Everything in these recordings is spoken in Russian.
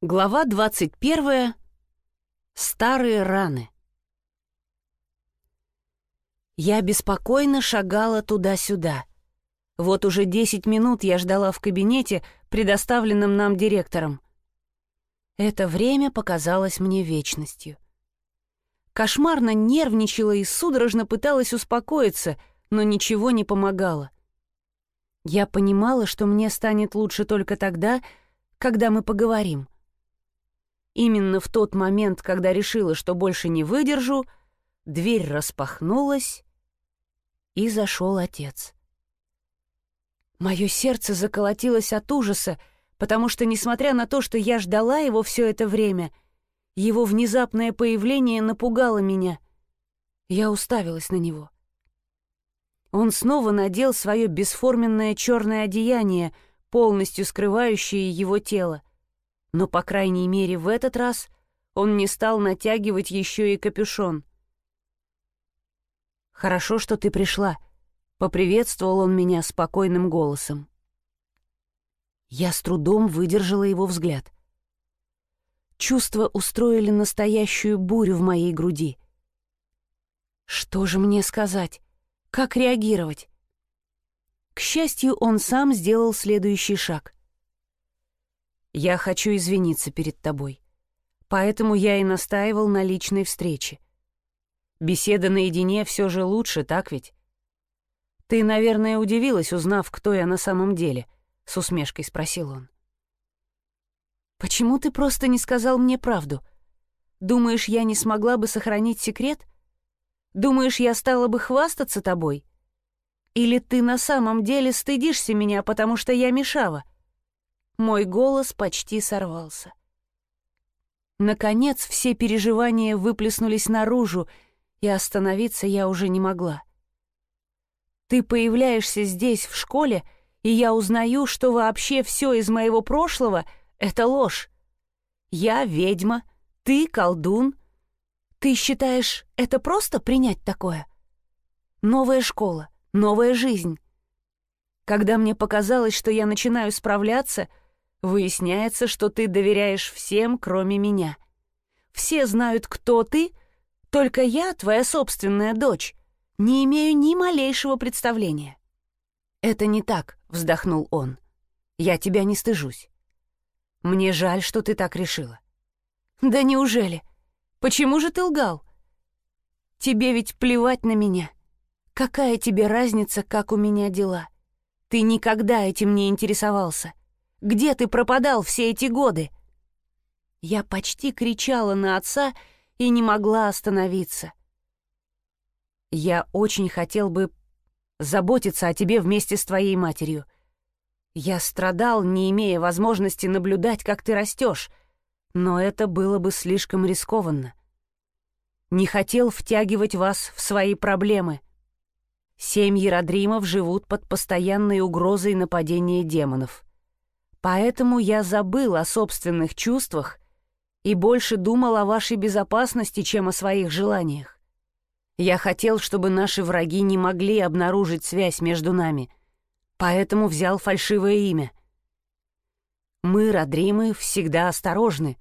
Глава 21. Старые раны. Я беспокойно шагала туда-сюда. Вот уже 10 минут я ждала в кабинете, предоставленном нам директором. Это время показалось мне вечностью. Кошмарно нервничала и судорожно пыталась успокоиться, но ничего не помогало. Я понимала, что мне станет лучше только тогда, когда мы поговорим — Именно в тот момент, когда решила, что больше не выдержу, дверь распахнулась, и зашел отец. Мое сердце заколотилось от ужаса, потому что, несмотря на то, что я ждала его все это время, его внезапное появление напугало меня. Я уставилась на него. Он снова надел свое бесформенное черное одеяние, полностью скрывающее его тело. Но, по крайней мере, в этот раз он не стал натягивать еще и капюшон. «Хорошо, что ты пришла», — поприветствовал он меня спокойным голосом. Я с трудом выдержала его взгляд. Чувства устроили настоящую бурю в моей груди. Что же мне сказать? Как реагировать? К счастью, он сам сделал следующий шаг. Я хочу извиниться перед тобой. Поэтому я и настаивал на личной встрече. Беседа наедине все же лучше, так ведь? Ты, наверное, удивилась, узнав, кто я на самом деле, — с усмешкой спросил он. Почему ты просто не сказал мне правду? Думаешь, я не смогла бы сохранить секрет? Думаешь, я стала бы хвастаться тобой? Или ты на самом деле стыдишься меня, потому что я мешала? — мой голос почти сорвался. Наконец все переживания выплеснулись наружу, и остановиться я уже не могла. Ты появляешься здесь, в школе, и я узнаю, что вообще все из моего прошлого — это ложь. Я ведьма, ты колдун. Ты считаешь, это просто принять такое? Новая школа, новая жизнь. Когда мне показалось, что я начинаю справляться — Выясняется, что ты доверяешь всем, кроме меня. Все знают, кто ты, только я, твоя собственная дочь, не имею ни малейшего представления». «Это не так», — вздохнул он. «Я тебя не стыжусь. Мне жаль, что ты так решила». «Да неужели? Почему же ты лгал? Тебе ведь плевать на меня. Какая тебе разница, как у меня дела? Ты никогда этим не интересовался. Где ты пропадал все эти годы?» Я почти кричала на отца и не могла остановиться. «Я очень хотел бы заботиться о тебе вместе с твоей матерью. Я страдал, не имея возможности наблюдать, как ты растешь, но это было бы слишком рискованно. Не хотел втягивать вас в свои проблемы. Семьи Родримов живут под постоянной угрозой нападения демонов. Поэтому я забыл о собственных чувствах и больше думал о вашей безопасности, чем о своих желаниях. Я хотел, чтобы наши враги не могли обнаружить связь между нами, поэтому взял фальшивое имя. Мы, Родримы, всегда осторожны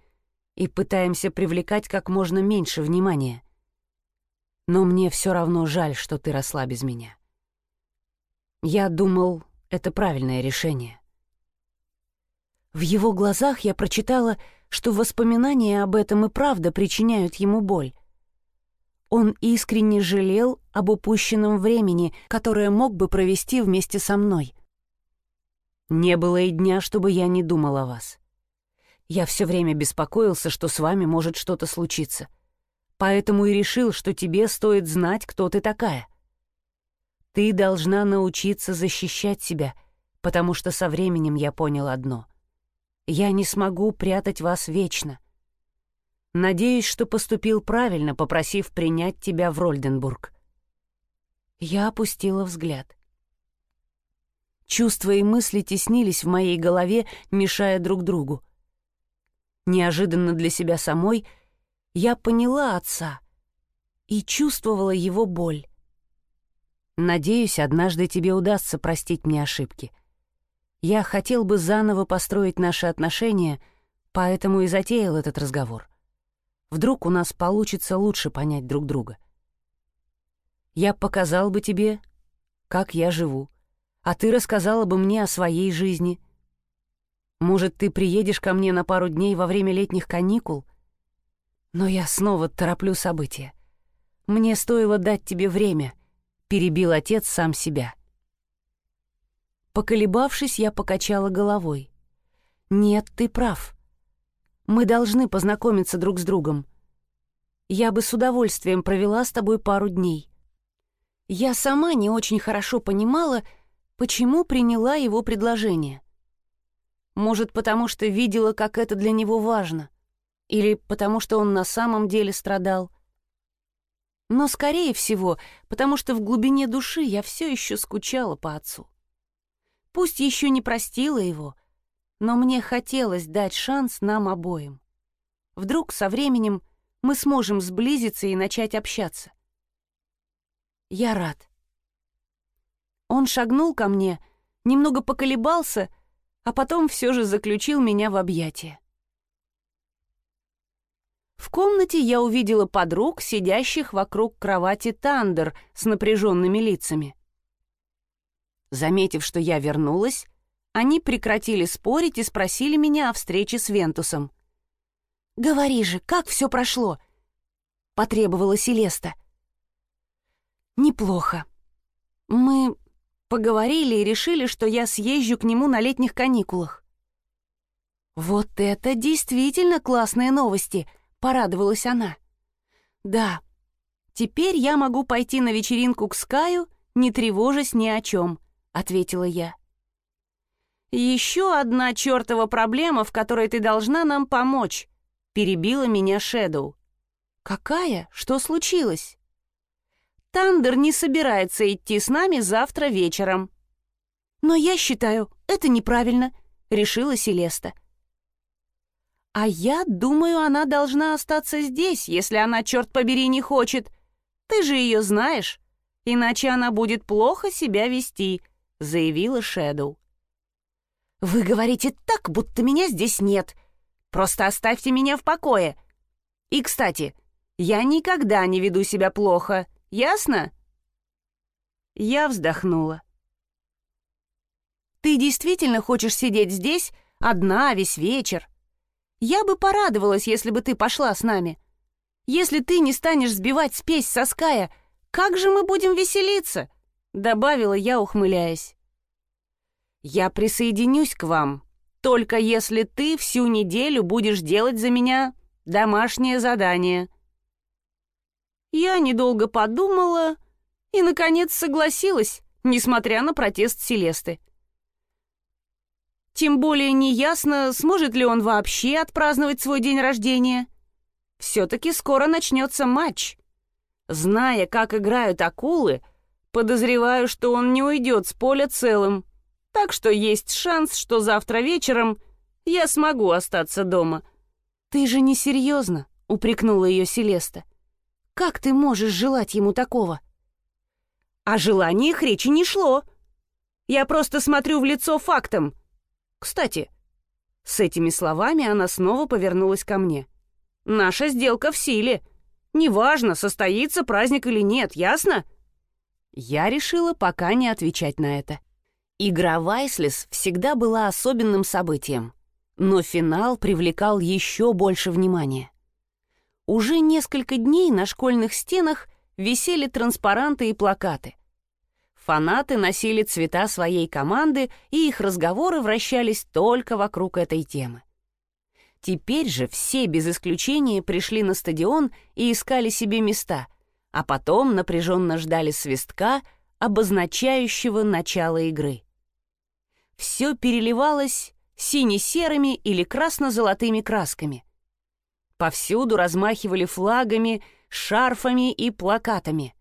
и пытаемся привлекать как можно меньше внимания. Но мне все равно жаль, что ты росла без меня. Я думал, это правильное решение. В его глазах я прочитала, что воспоминания об этом и правда причиняют ему боль. Он искренне жалел об упущенном времени, которое мог бы провести вместе со мной. Не было и дня, чтобы я не думал о вас. Я все время беспокоился, что с вами может что-то случиться. Поэтому и решил, что тебе стоит знать, кто ты такая. Ты должна научиться защищать себя, потому что со временем я понял одно — я не смогу прятать вас вечно. Надеюсь, что поступил правильно, попросив принять тебя в Рольденбург. Я опустила взгляд. Чувства и мысли теснились в моей голове, мешая друг другу. Неожиданно для себя самой я поняла отца и чувствовала его боль. Надеюсь, однажды тебе удастся простить мне ошибки — я хотел бы заново построить наши отношения, Поэтому и затеял этот разговор. Вдруг у нас получится лучше понять друг друга. Я показал бы тебе, как я живу, а ты рассказала бы мне о своей жизни. Может, ты приедешь ко мне на пару дней во время летних каникул? Но я снова тороплю события. Мне стоило дать тебе время, перебил отец сам себя. Поколебавшись, я покачала головой. «Нет, ты прав. Мы должны познакомиться друг с другом. Я бы с удовольствием провела с тобой пару дней». Я сама не очень хорошо понимала, почему приняла его предложение. Может, потому что видела, как это для него важно, или потому что он на самом деле страдал. Но, скорее всего, потому что в глубине души я все еще скучала по отцу. Пусть еще не простила его, но мне хотелось дать шанс нам обоим. Вдруг со временем мы сможем сблизиться и начать общаться. Я рад. Он шагнул ко мне, немного поколебался, а потом все же заключил меня в объятия. В комнате я увидела подруг, сидящих вокруг кровати Тандер с напряженными лицами. Заметив, что я вернулась, они прекратили спорить и спросили меня о встрече с Вентусом. «Говори же, как все прошло?» — потребовала Селеста. «Неплохо. Мы поговорили и решили, что я съезжу к нему на летних каникулах». «Вот это действительно классные новости!» — порадовалась она. «Да, теперь я могу пойти на вечеринку к Скаю, не тревожась ни о чем», ответила я. «Еще одна чертова проблема, в которой ты должна нам помочь», — перебила меня Шэдоу. «Какая? Что случилось?» «Тандер не собирается идти с нами завтра вечером». «Но я считаю, это неправильно», — решила Селеста. «А я думаю, она должна остаться здесь, если она, черт побери, не хочет. Ты же ее знаешь, иначе она будет плохо себя вести», — заявила Шэдоу. «Вы говорите так, будто меня здесь нет. Просто оставьте меня в покое. И, кстати, я никогда не веду себя плохо, ясно?» Я вздохнула. «Ты действительно хочешь сидеть здесь одна весь вечер? Я бы порадовалась, если бы ты пошла с нами. Если ты не станешь сбивать спесь со Ская, как же мы будем веселиться?» Добавила я, ухмыляясь. «Я присоединюсь к вам, только если ты всю неделю будешь делать за меня домашнее задание». Я недолго подумала и, наконец, согласилась, несмотря на протест Селесты. Тем более неясно, сможет ли он вообще отпраздновать свой день рождения. Все-таки скоро начнется матч. Зная, как играют акулы, Подозреваю, что он не уйдет с поля целым, так что есть шанс, что завтра вечером я смогу остаться дома. «Ты же не серьезно», — упрекнула ее Селеста. «Как ты можешь желать ему такого?» О желаниях речи не шло. Я просто смотрю в лицо фактом. Кстати, с этими словами она снова повернулась ко мне. «Наша сделка в силе. Неважно, состоится праздник или нет, ясно?» Я решила пока не отвечать на это. Игра Вайслес всегда была особенным событием, но финал привлекал еще больше внимания. Уже несколько дней на школьных стенах висели транспаранты и плакаты. Фанаты носили цвета своей команды, и их разговоры вращались только вокруг этой темы. Теперь же все без исключения пришли на стадион и искали себе места — а потом напряженно ждали свистка, обозначающего начало игры. Все переливалось сине-серыми или красно-золотыми красками. Повсюду размахивали флагами, шарфами и плакатами.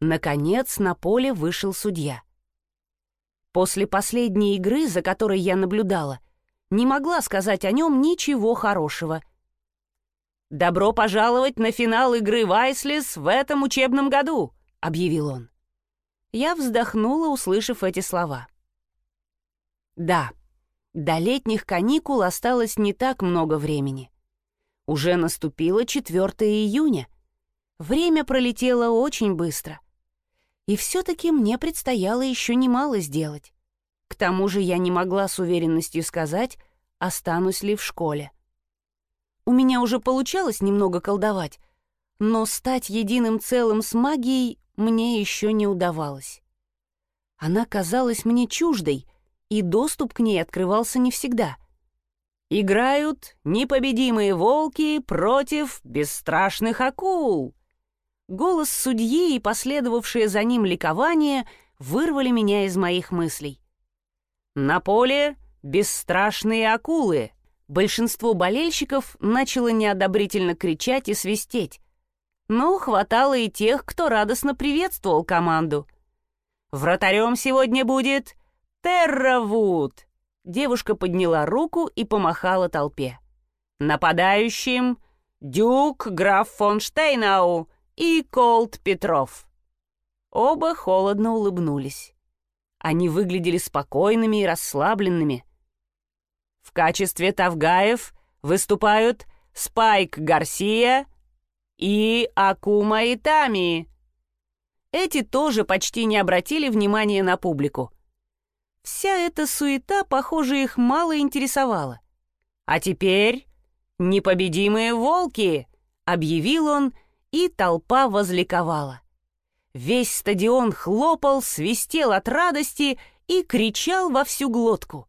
Наконец на поле вышел судья. После последней игры, за которой я наблюдала, не могла сказать о нем ничего хорошего — «Добро пожаловать на финал игры Вайслис в этом учебном году», — объявил он. Я вздохнула, услышав эти слова. «Да, До летних каникул осталось не так много времени. Уже наступило 4 июня. Время пролетело очень быстро. И все-таки мне предстояло еще немало сделать. К тому же я не могла с уверенностью сказать, останусь ли в школе. У меня уже получалось немного колдовать, но стать единым целым с магией мне еще не удавалось. Она казалась мне чуждой, и доступ к ней открывался не всегда. «Играют непобедимые волки против бесстрашных акул!» Голос судьи и последовавшее за ним ликование вырвали меня из моих мыслей. На поле бесстрашные акулы. Большинство болельщиков начало неодобрительно кричать и свистеть. Но хватало и тех, кто радостно приветствовал команду. «Вратарем сегодня будет Терравуд!» Девушка подняла руку и помахала толпе. «Нападающим Дюк граф фон Штейнау и Колт Петров». Оба холодно улыбнулись. Они выглядели спокойными и расслабленными. В качестве тавгаев выступают Спайк Гарсия и Акума Итами. Эти тоже почти не обратили внимания на публику. Вся эта суета, похоже, их мало интересовала. А теперь непобедимые волки, объявил он, и толпа возликовала. Весь стадион хлопал, свистел от радости и кричал во всю глотку.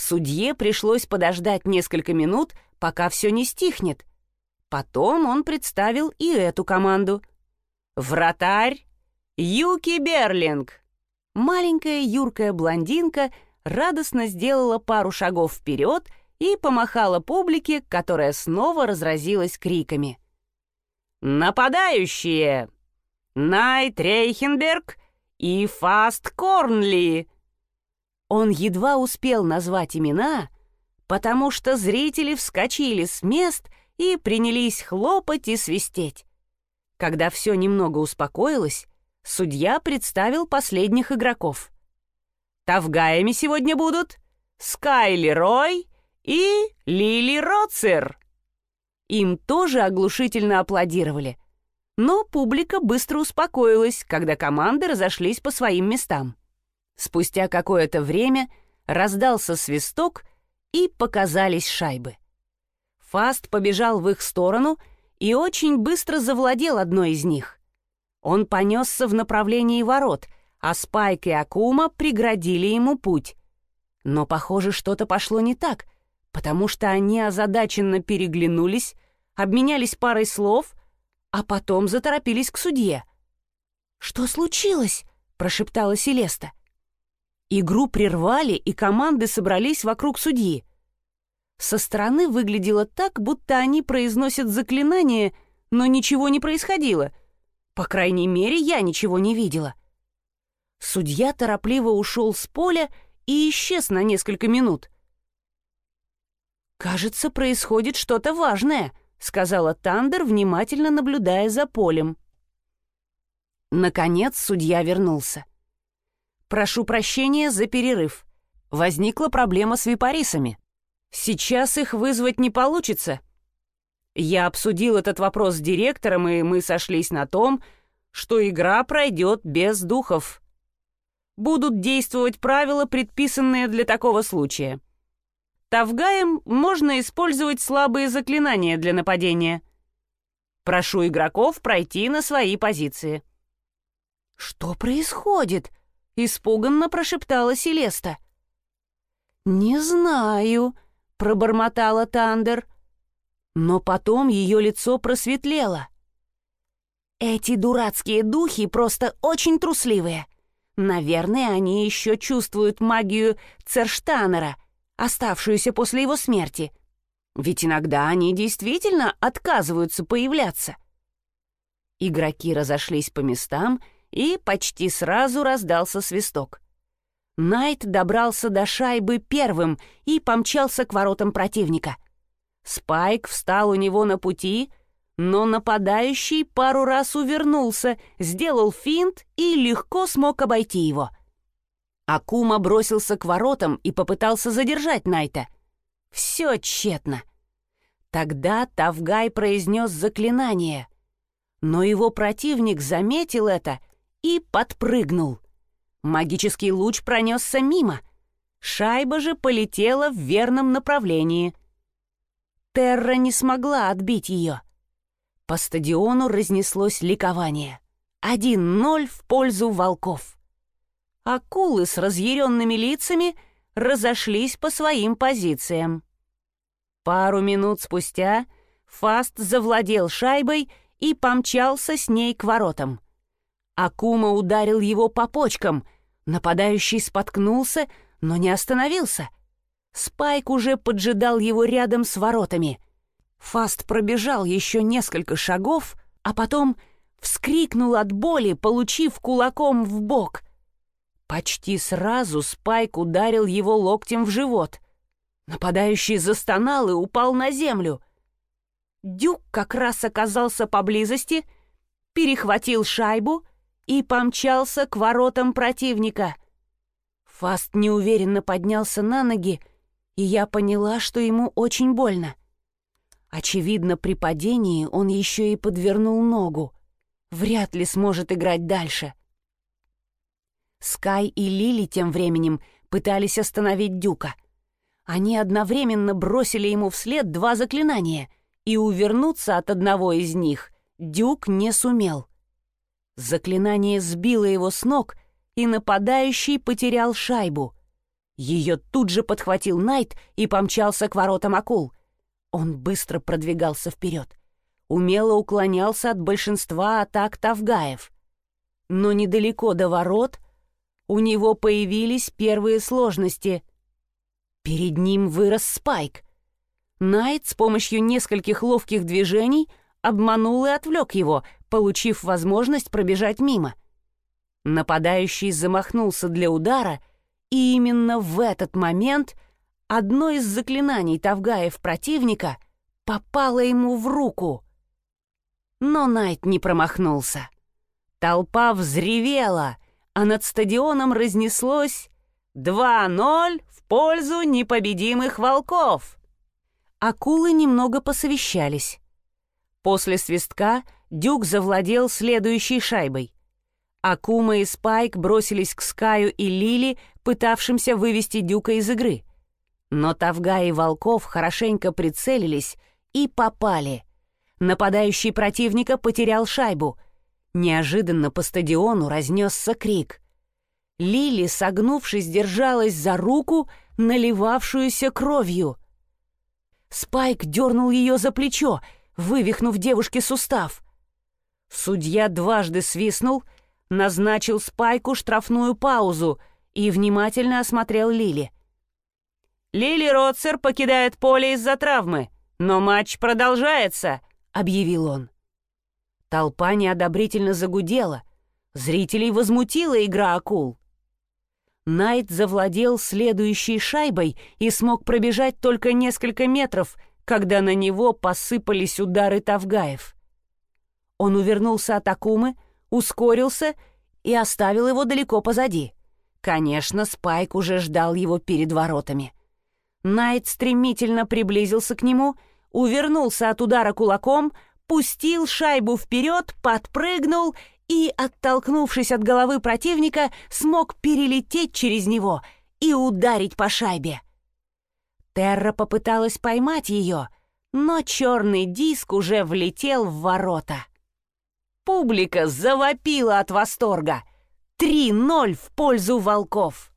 Судье пришлось подождать несколько минут, пока все не стихнет. Потом он представил и эту команду. Вратарь Юки Берлинг. Маленькая юркая блондинка радостно сделала пару шагов вперед и помахала публике, которая снова разразилась криками. «Нападающие! Найт Рейхенберг и Фаст Корнли. Он едва успел назвать имена, потому что зрители вскочили с мест и принялись хлопать и свистеть. Когда все немного успокоилось, судья представил последних игроков. Тавгаями сегодня будут Скайли Рой и Лили Роцер. Им тоже оглушительно аплодировали — но публика быстро успокоилась, когда команды разошлись по своим местам. Спустя какое-то время раздался свисток, и показались шайбы. Фаст побежал в их сторону и очень быстро завладел одной из них. Он понесся в направлении ворот, а Спайк и Акума преградили ему путь. Но, похоже, что-то пошло не так, потому что они озадаченно переглянулись, обменялись парой слов а потом заторопились к судье. «Что случилось?» — прошептала Селеста. Игру прервали, и команды собрались вокруг судьи. Со стороны выглядело так, будто они произносят заклинание, но ничего не происходило. По крайней мере, я ничего не видела. Судья торопливо ушел с поля и исчез на несколько минут. «Кажется, происходит что-то важное», сказала Тандер, внимательно наблюдая за полем. Наконец судья вернулся. «Прошу прощения за перерыв. Возникла проблема с випарисами. Сейчас их вызвать не получится. Я обсудил этот вопрос с директором, и мы сошлись на том, что игра пройдет без духов. Будут действовать правила, предписанные для такого случая. Тавгаем можно использовать слабые заклинания для нападения. Прошу игроков пройти на свои позиции. «Что происходит?» — испуганно прошептала Селеста. «Не знаю», — пробормотала Тандер. Но потом ее лицо просветлело. «Эти дурацкие духи просто очень трусливые. Наверное, они еще чувствуют магию Церштанера — оставшуюся после его смерти. Ведь иногда они действительно отказываются появляться. Игроки разошлись по местам, и почти сразу раздался свисток. Найт добрался до шайбы первым и помчался к воротам противника. Спайк встал у него на пути, но нападающий пару раз увернулся, сделал финт и легко смог обойти его — Акума бросился к воротам и попытался задержать Найта. Все тщетно. Тогда Тавгай произнес заклинание. Но его противник заметил это и подпрыгнул. Магический луч пронесся мимо. Шайба же полетела в верном направлении. Терра не смогла отбить ее. По стадиону разнеслось ликование. 1-0 в пользу волков. Акулы с разъяренными лицами разошлись по своим позициям. Пару минут спустя Фаст завладел шайбой и помчался с ней к воротам. Акума ударил его по почкам. Нападающий споткнулся, но не остановился. Спайк уже поджидал его рядом с воротами. Фаст пробежал еще несколько шагов, а потом вскрикнул от боли, получив кулаком в бок. Почти сразу Спайк ударил его локтем в живот. Нападающий застонал и упал на землю. Дюк как раз оказался поблизости, перехватил шайбу и помчался к воротам противника. Фаст неуверенно поднялся на ноги, и я поняла, что ему очень больно. Очевидно, при падении он еще и подвернул ногу. Вряд ли сможет играть дальше. Скай и Лили тем временем пытались остановить Дюка. Они одновременно бросили ему вслед два заклинания, и увернуться от одного из них Дюк не сумел. Заклинание сбило его с ног, и нападающий потерял шайбу. Ее тут же подхватил Найт и помчался к воротам акул. Он быстро продвигался вперед, умело уклонялся от большинства атак Тавгаев. Но недалеко до ворот у него появились первые сложности. Перед ним вырос Спайк. Найт с помощью нескольких ловких движений обманул и отвлек его, получив возможность пробежать мимо. Нападающий замахнулся для удара, и именно в этот момент одно из заклинаний Тавгаев противника попало ему в руку. Но Найт не промахнулся. Толпа взревела, а над стадионом разнеслось 2-0 в пользу непобедимых волков. Акулы немного посовещались. После свистка Дюк завладел следующей шайбой. Акума и Спайк бросились к Скаю и Лили, пытавшимся вывести Дюка из игры. Но Тавга и Волков хорошенько прицелились и попали. Нападающий противника потерял шайбу. Неожиданно по стадиону разнесся крик. Лили, согнувшись, держалась за руку, наливавшуюся кровью. Спайк дернул ее за плечо, вывихнув девушке сустав. Судья дважды свистнул, назначил Спайку штрафную паузу и внимательно осмотрел Лили. «Лили Ротцер покидает поле из-за травмы, но матч продолжается», — объявил он. Толпа неодобрительно загудела. Зрителей возмутила игра акул. Найт завладел следующей шайбой и смог пробежать только несколько метров, когда на него посыпались удары Тавгаев. Он увернулся от Акумы, ускорился и оставил его далеко позади. Конечно, Спайк уже ждал его перед воротами. Найт стремительно приблизился к нему, увернулся от удара кулаком, пустил шайбу вперед, подпрыгнул и, оттолкнувшись от головы противника, смог перелететь через него и ударить по шайбе. Терра попыталась поймать ее, но черный диск уже влетел в ворота. Публика завопила от восторга. 3-0 в пользу волков.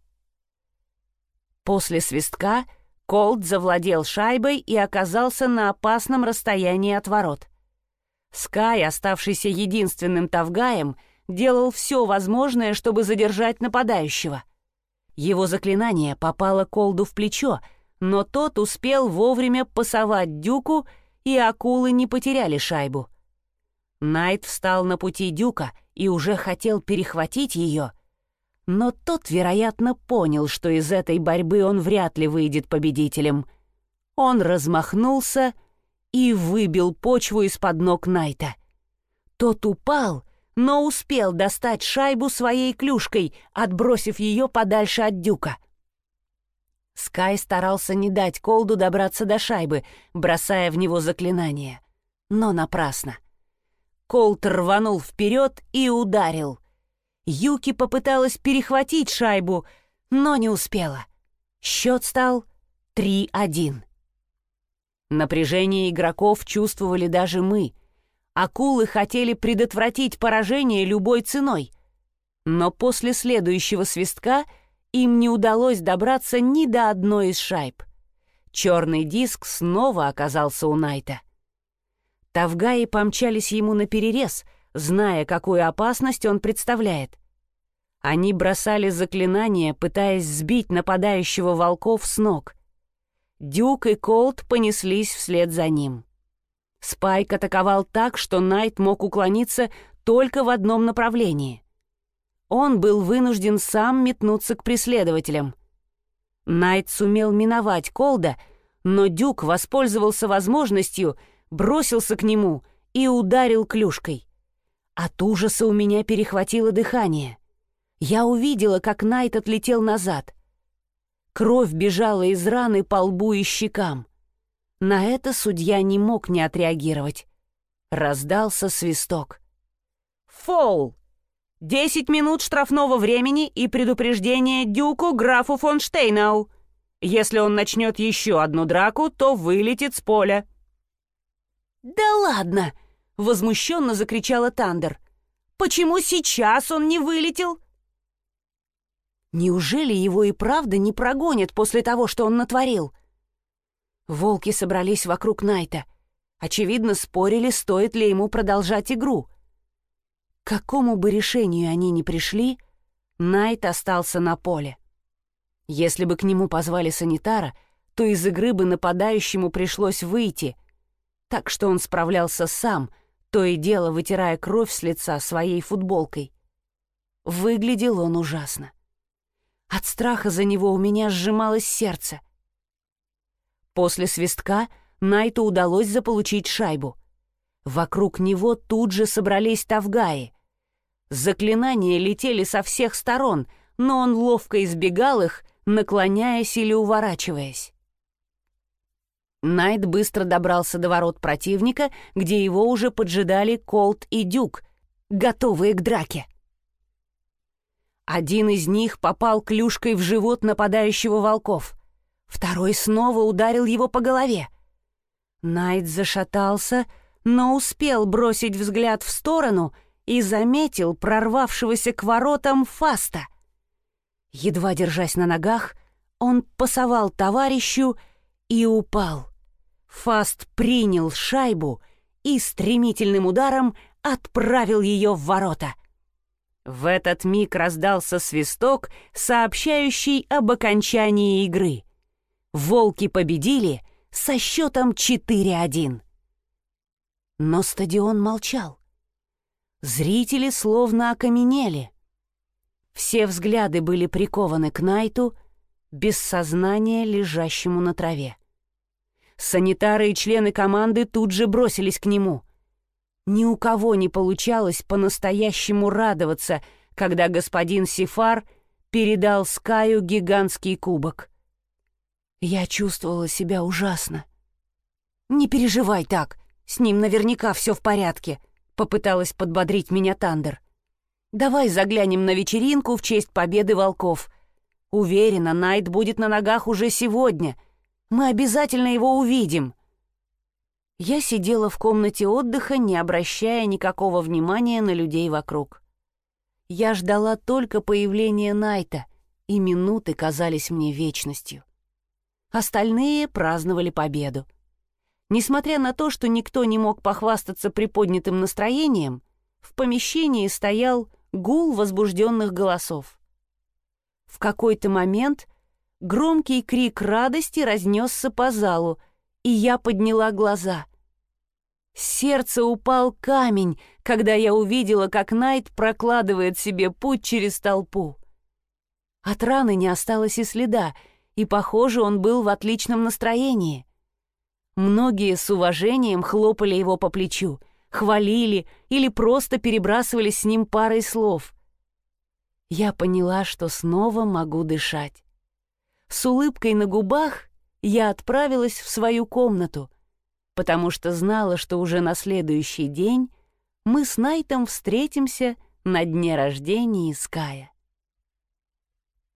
После свистка Колд завладел шайбой и оказался на опасном расстоянии от ворот. Скай, оставшийся единственным тавгаем, делал все возможное, чтобы задержать нападающего. Его заклинание попало Колду в плечо, но тот успел вовремя пасовать дюку, и акулы не потеряли шайбу. Найт встал на пути Дюка и уже хотел перехватить ее, но тот, вероятно, понял, что из этой борьбы он вряд ли выйдет победителем. Он размахнулся и выбил почву из-под ног Найта. Тот упал, но успел достать шайбу своей клюшкой, отбросив ее подальше от дюка. Скай старался не дать Колду добраться до шайбы, бросая в него заклинание. Но напрасно. Колт рванул вперед и ударил. Юки попыталась перехватить шайбу, но не успела. Счет стал 3-1. Напряжение игроков чувствовали даже мы. Акулы хотели предотвратить поражение любой ценой. Но после следующего свистка им не удалось добраться ни до одной из шайб. Черный диск снова оказался у Найта. Тавгаи помчались ему на перерез, зная, какую опасность он представляет. Они бросали заклинания, пытаясь сбить нападающего волков с ног. Дюк и Колт понеслись вслед за ним. Спайк атаковал так, что Найт мог уклониться только в одном направлении. Он был вынужден сам метнуться к преследователям. Найт сумел миновать Колта, но Дюк воспользовался возможностью, бросился к нему и ударил клюшкой. От ужаса у меня перехватило дыхание. Я увидела, как Найт отлетел назад. Кровь бежала из раны по лбу и щекам. На это судья не мог не отреагировать. Раздался свисток. «Фоул! Десять минут штрафного времени и предупреждение Дюку графу фон Штейнау. Если он начнет еще одну драку, то вылетит с поля». «Да ладно!» — возмущенно закричала Тандер. «Почему сейчас он не вылетел?» Неужели его и правда не прогонят после того, что он натворил? Волки собрались вокруг Найта. Очевидно, спорили, стоит ли ему продолжать игру. К какому бы решению они ни пришли, Найт остался на поле. Если бы к нему позвали санитара, то из игры бы нападающему пришлось выйти, так что он справлялся сам, то и дело вытирая кровь с лица своей футболкой. Выглядел он ужасно. От страха за него у меня сжималось сердце — После свистка Найту удалось заполучить шайбу. Вокруг него тут же собрались тавгаи. Заклинания летели со всех сторон, но он ловко избегал их, наклоняясь или уворачиваясь. Найт быстро добрался до ворот противника, где его уже поджидали Колт и Дюк, готовые к драке. Один из них попал клюшкой в живот нападающего волков. Второй снова ударил его по голове. Найт зашатался, но успел бросить взгляд в сторону и заметил прорвавшегося к воротам Фаста. Едва держась на ногах, он пасовал товарищу и упал. Фаст принял шайбу и стремительным ударом отправил ее в ворота. В этот миг раздался свисток, сообщающий об окончании игры — Волки победили со счетом 4-1. Но стадион молчал. Зрители словно окаменели. Все взгляды были прикованы к Найту, без сознания лежащему на траве. Санитары и члены команды тут же бросились к нему. Ни у кого не получалось по-настоящему радоваться, когда господин Сифар передал Скаю гигантский кубок. Я чувствовала себя ужасно. «Не переживай так, с ним наверняка все в порядке», — попыталась подбодрить меня Тандер. «Давай заглянем на вечеринку в честь победы волков. Уверена, Найт будет на ногах уже сегодня. Мы обязательно его увидим». Я сидела в комнате отдыха, не обращая никакого внимания на людей вокруг. Я ждала только появления Найта, и минуты казались мне вечностью. Остальные праздновали победу. Несмотря на то, что никто не мог похвастаться приподнятым настроением, в помещении стоял гул возбужденных голосов. В какой-то момент громкий крик радости разнесся по залу, и я подняла глаза. С сердца упал камень, когда я увидела, как Найт прокладывает себе путь через толпу. От раны не осталось и следа — и, похоже, он был в отличном настроении. Многие с уважением хлопали его по плечу, хвалили или просто перебрасывались с ним парой слов. Я поняла, что снова могу дышать. С улыбкой на губах я отправилась в свою комнату, потому что знала, что уже на следующий день мы с Найтом встретимся на дне рождения Ская.